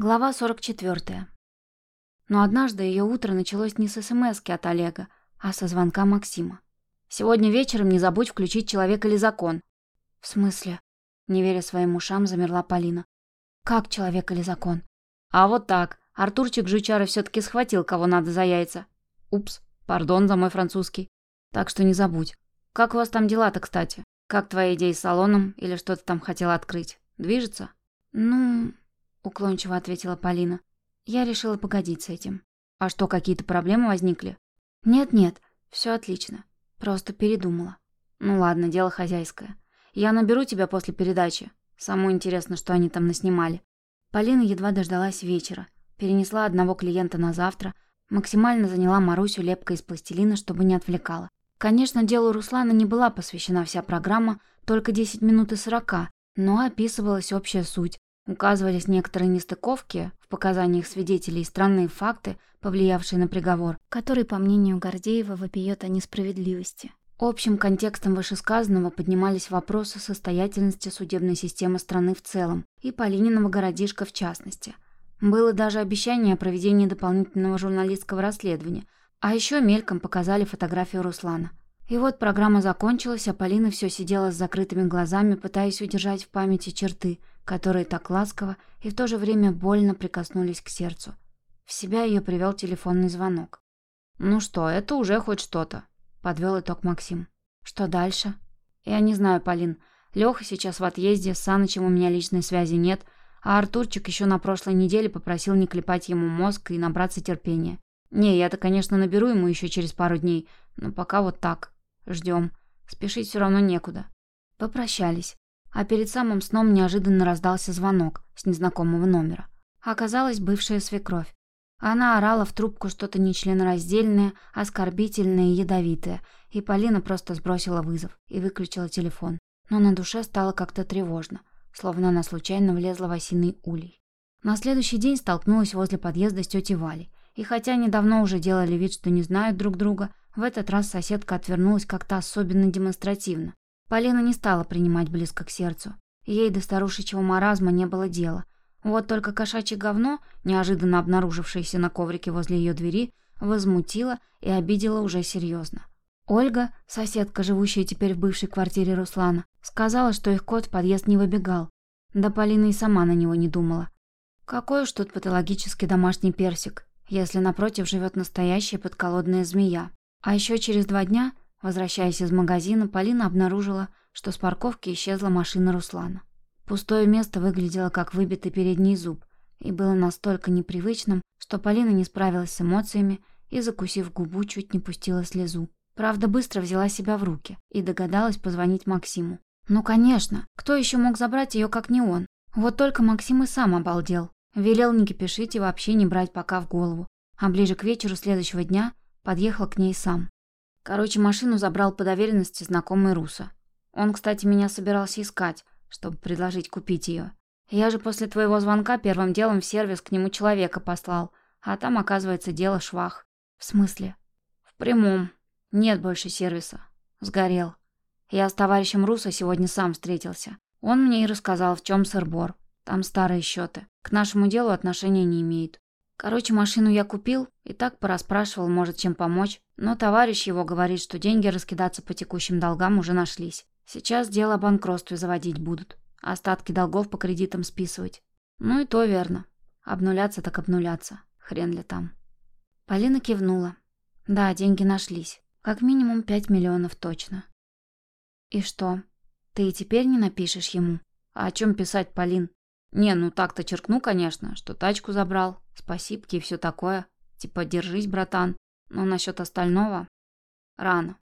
Глава 44. Но однажды ее утро началось не с смс от Олега, а со звонка Максима. «Сегодня вечером не забудь включить «Человек или закон». «В смысле?» Не веря своим ушам, замерла Полина. «Как «Человек или закон»?» «А вот так. Артурчик Жучара все таки схватил, кого надо за яйца. Упс, пардон за мой французский. Так что не забудь. Как у вас там дела-то, кстати? Как твоя идея с салоном или что ты там хотела открыть? Движется?» «Ну...» уклончиво ответила Полина. Я решила погодить с этим. А что, какие-то проблемы возникли? Нет-нет, все отлично. Просто передумала. Ну ладно, дело хозяйское. Я наберу тебя после передачи. Самое интересно, что они там наснимали. Полина едва дождалась вечера. Перенесла одного клиента на завтра, максимально заняла Марусю лепкой из пластилина, чтобы не отвлекала. Конечно, делу Руслана не была посвящена вся программа, только 10 минут и 40, но описывалась общая суть, Указывались некоторые нестыковки в показаниях свидетелей и странные факты, повлиявшие на приговор, который, по мнению Гордеева, вопиет о несправедливости. Общим контекстом вышесказанного поднимались вопросы состоятельности судебной системы страны в целом и Полининого городишка в частности. Было даже обещание о проведении дополнительного журналистского расследования, а еще мельком показали фотографию Руслана. И вот программа закончилась, а Полина все сидела с закрытыми глазами, пытаясь удержать в памяти черты, которые так ласково и в то же время больно прикоснулись к сердцу. В себя ее привел телефонный звонок. «Ну что, это уже хоть что-то», — подвел итог Максим. «Что дальше?» «Я не знаю, Полин. Леха сейчас в отъезде, с Санычем у меня личной связи нет, а Артурчик еще на прошлой неделе попросил не клепать ему мозг и набраться терпения. Не, я-то, конечно, наберу ему еще через пару дней, но пока вот так. Ждем. Спешить все равно некуда». Попрощались. А перед самым сном неожиданно раздался звонок с незнакомого номера. Оказалась бывшая свекровь. Она орала в трубку что-то нечленораздельное, оскорбительное и ядовитое, и Полина просто сбросила вызов и выключила телефон. Но на душе стало как-то тревожно, словно она случайно влезла в осиный улей. На следующий день столкнулась возле подъезда с тетей Валей, и хотя они давно уже делали вид, что не знают друг друга, в этот раз соседка отвернулась как-то особенно демонстративно, Полина не стала принимать близко к сердцу. Ей до старушечьего маразма не было дела. Вот только кошачье говно, неожиданно обнаружившееся на коврике возле ее двери, возмутило и обидело уже серьезно. Ольга, соседка, живущая теперь в бывшей квартире Руслана, сказала, что их кот в подъезд не выбегал. Да Полина и сама на него не думала. Какой уж тут патологический домашний персик, если напротив живет настоящая подколодная змея. А еще через два дня Возвращаясь из магазина, Полина обнаружила, что с парковки исчезла машина Руслана. Пустое место выглядело как выбитый передний зуб и было настолько непривычным, что Полина не справилась с эмоциями и, закусив губу, чуть не пустила слезу. Правда, быстро взяла себя в руки и догадалась позвонить Максиму. Ну, конечно, кто еще мог забрать ее, как не он? Вот только Максим и сам обалдел. Велел не кипишить и вообще не брать пока в голову. А ближе к вечеру следующего дня подъехал к ней сам. Короче, машину забрал по доверенности знакомый Руса. Он, кстати, меня собирался искать, чтобы предложить купить ее. Я же после твоего звонка первым делом в сервис к нему человека послал, а там, оказывается, дело швах. В смысле? В прямом. Нет больше сервиса. Сгорел. Я с товарищем Руса сегодня сам встретился. Он мне и рассказал, в чем сыр-бор. Там старые счеты. К нашему делу отношения не имеют. Короче, машину я купил и так порасспрашивал, может, чем помочь. Но товарищ его говорит, что деньги раскидаться по текущим долгам уже нашлись. Сейчас дело о банкротстве заводить будут. Остатки долгов по кредитам списывать. Ну и то верно. Обнуляться так обнуляться. Хрен ли там. Полина кивнула. Да, деньги нашлись. Как минимум пять миллионов точно. И что? Ты и теперь не напишешь ему? А о чем писать, Полин? Не, ну так-то черкну, конечно, что тачку забрал, спасибки и все такое. Типа, держись, братан. Но насчет остального... Рано.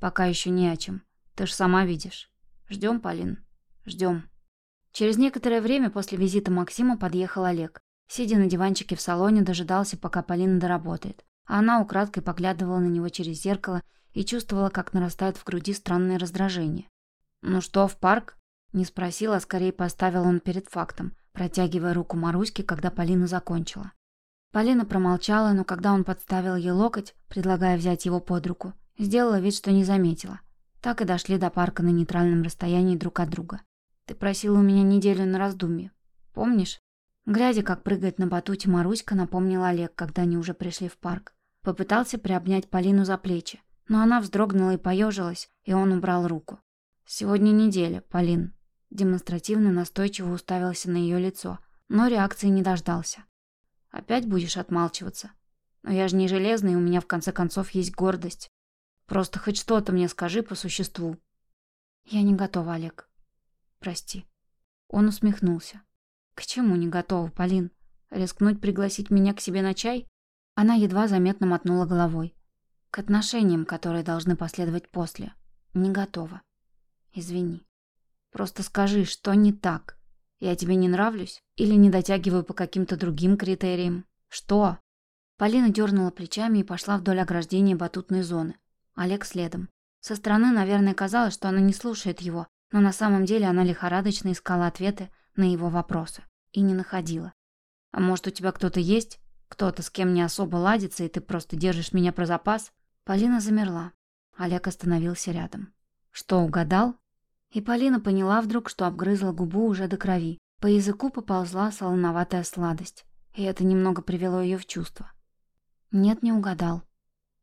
Пока еще не о чем. Ты ж сама видишь. Ждем, Полин. Ждем. Через некоторое время после визита Максима подъехал Олег. Сидя на диванчике в салоне, дожидался, пока Полина доработает. А она украдкой поглядывала на него через зеркало и чувствовала, как нарастает в груди странное раздражение. «Ну что, в парк?» Не спросил, а скорее поставил он перед фактом, протягивая руку Маруське, когда Полина закончила. Полина промолчала, но когда он подставил ей локоть, предлагая взять его под руку, сделала вид, что не заметила. Так и дошли до парка на нейтральном расстоянии друг от друга. «Ты просила у меня неделю на раздумье. Помнишь?» Глядя, как прыгает на батуте Маруська, напомнил Олег, когда они уже пришли в парк. Попытался приобнять Полину за плечи, но она вздрогнула и поежилась, и он убрал руку. «Сегодня неделя, Полин». Демонстративно настойчиво уставился на ее лицо, но реакции не дождался. «Опять будешь отмалчиваться? Но я же не железный, у меня в конце концов есть гордость. Просто хоть что-то мне скажи по существу». «Я не готова, Олег. Прости». Он усмехнулся. «К чему не готова, Полин? Рискнуть пригласить меня к себе на чай?» Она едва заметно мотнула головой. «К отношениям, которые должны последовать после. Не готова. Извини. Просто скажи, что не так. Я тебе не нравлюсь? Или не дотягиваю по каким-то другим критериям? Что?» Полина дернула плечами и пошла вдоль ограждения батутной зоны. Олег следом. Со стороны, наверное, казалось, что она не слушает его, но на самом деле она лихорадочно искала ответы на его вопросы. И не находила. «А может, у тебя кто-то есть? Кто-то, с кем не особо ладится, и ты просто держишь меня про запас?» Полина замерла. Олег остановился рядом. «Что, угадал?» И Полина поняла вдруг, что обгрызла губу уже до крови. По языку поползла солоноватая сладость. И это немного привело ее в чувство. «Нет, не угадал.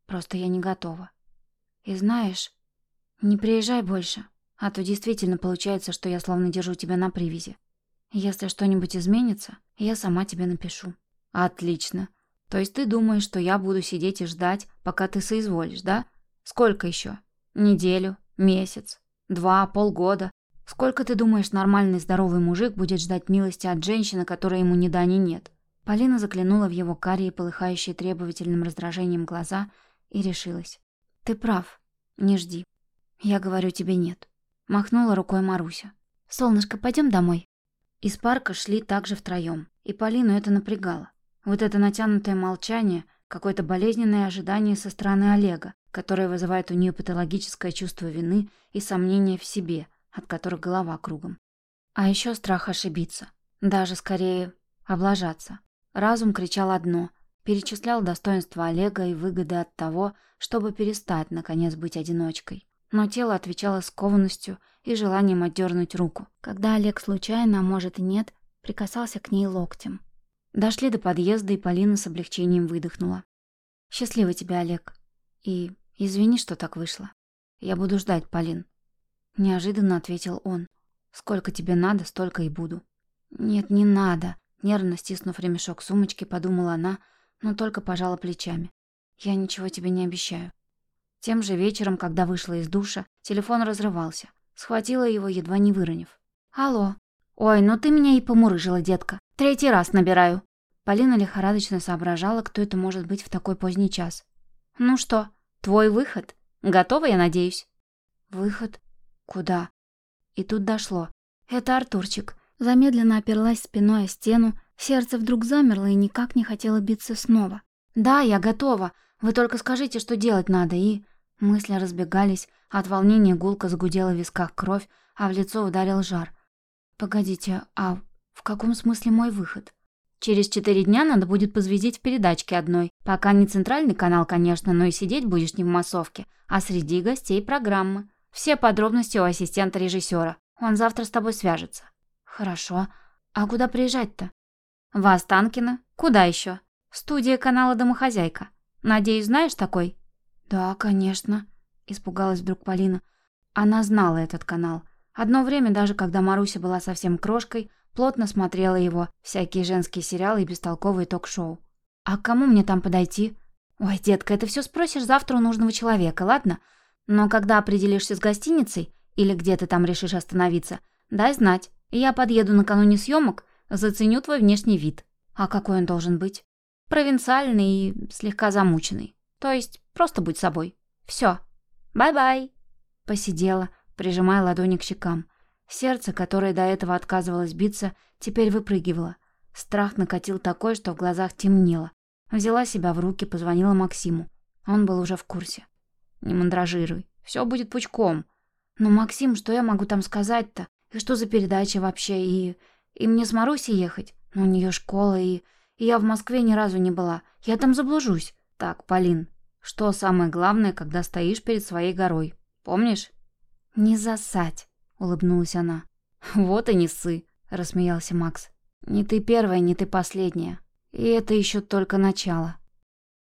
Просто я не готова. И знаешь, не приезжай больше, а то действительно получается, что я словно держу тебя на привязи. Если что-нибудь изменится, я сама тебе напишу». «Отлично. То есть ты думаешь, что я буду сидеть и ждать, пока ты соизволишь, да? Сколько еще? Неделю? Месяц? Два? Полгода? Сколько, ты думаешь, нормальный здоровый мужик будет ждать милости от женщины, которой ему ни да ни нет?» Полина заглянула в его карие, полыхающие требовательным раздражением глаза, и решилась. «Ты прав. Не жди. Я говорю тебе нет». Махнула рукой Маруся. «Солнышко, пойдем домой?» Из парка шли также втроем, и Полину это напрягало. Вот это натянутое молчание, какое-то болезненное ожидание со стороны Олега, которое вызывает у нее патологическое чувство вины и сомнения в себе, от которых голова кругом. А еще страх ошибиться, даже скорее облажаться. Разум кричал одно, перечислял достоинства Олега и выгоды от того, чтобы перестать, наконец, быть одиночкой но тело отвечало скованностью и желанием отдернуть руку. Когда Олег случайно, а может и нет, прикасался к ней локтем. Дошли до подъезда, и Полина с облегчением выдохнула. «Счастливо тебе, Олег. И извини, что так вышло. Я буду ждать, Полин». Неожиданно ответил он. «Сколько тебе надо, столько и буду». «Нет, не надо», — нервно стиснув ремешок сумочки, подумала она, но только пожала плечами. «Я ничего тебе не обещаю». Тем же вечером, когда вышла из душа, телефон разрывался. Схватила его, едва не выронив. «Алло. Ой, ну ты меня и помурыжила, детка. Третий раз набираю». Полина лихорадочно соображала, кто это может быть в такой поздний час. «Ну что, твой выход? Готова, я надеюсь?» «Выход? Куда?» И тут дошло. «Это Артурчик». Замедленно оперлась спиной о стену, сердце вдруг замерло и никак не хотело биться снова. «Да, я готова. Вы только скажите, что делать надо, и...» Мысли разбегались, от волнения гулко загудела в висках кровь, а в лицо ударил жар. «Погодите, а в каком смысле мой выход?» «Через четыре дня надо будет позвезить в передачке одной. Пока не центральный канал, конечно, но и сидеть будешь не в массовке, а среди гостей программы. Все подробности у ассистента режиссера. Он завтра с тобой свяжется». «Хорошо. А куда приезжать-то?» «В Останкино. Куда еще? Студия канала «Домохозяйка». Надеюсь, знаешь такой?» «Да, конечно», — испугалась вдруг Полина. Она знала этот канал. Одно время, даже когда Маруся была совсем крошкой, плотно смотрела его, всякие женские сериалы и бестолковые ток-шоу. «А к кому мне там подойти?» «Ой, детка, это все спросишь завтра у нужного человека, ладно? Но когда определишься с гостиницей, или где ты там решишь остановиться, дай знать. Я подъеду накануне съемок, заценю твой внешний вид. А какой он должен быть? Провинциальный и слегка замученный. То есть просто будь собой. Все. Bye-bye. Посидела, прижимая ладони к щекам. Сердце, которое до этого отказывалось биться, теперь выпрыгивало. Страх накатил такой, что в глазах темнело. Взяла себя в руки, позвонила Максиму. Он был уже в курсе. «Не мандражируй. Все будет пучком». «Но, Максим, что я могу там сказать-то? И что за передача вообще? И... И мне с Марусей ехать? Но у нее школа, и... И я в Москве ни разу не была. Я там заблужусь. Так, Полин, что самое главное, когда стоишь перед своей горой? Помнишь? Не засать, улыбнулась она. Вот и не ссы, рассмеялся Макс. Не ты первая, не ты последняя. И это еще только начало.